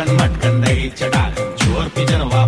मटकन मटकन दही चटा चोर की जनवा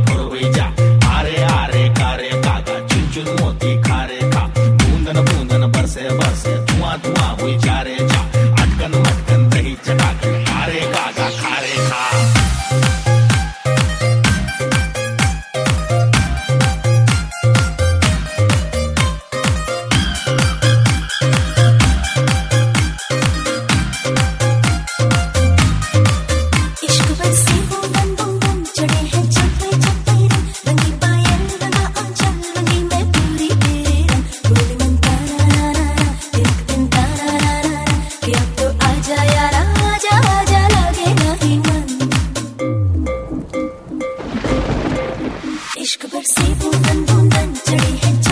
能不能就离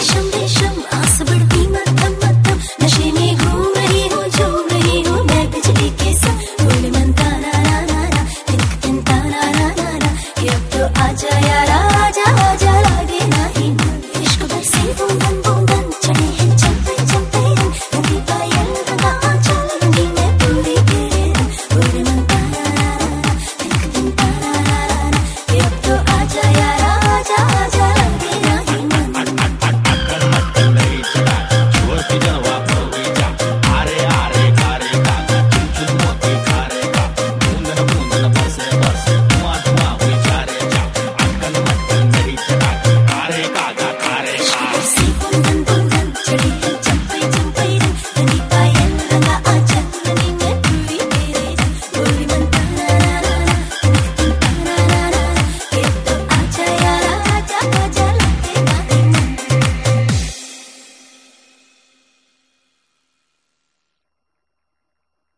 想被什么？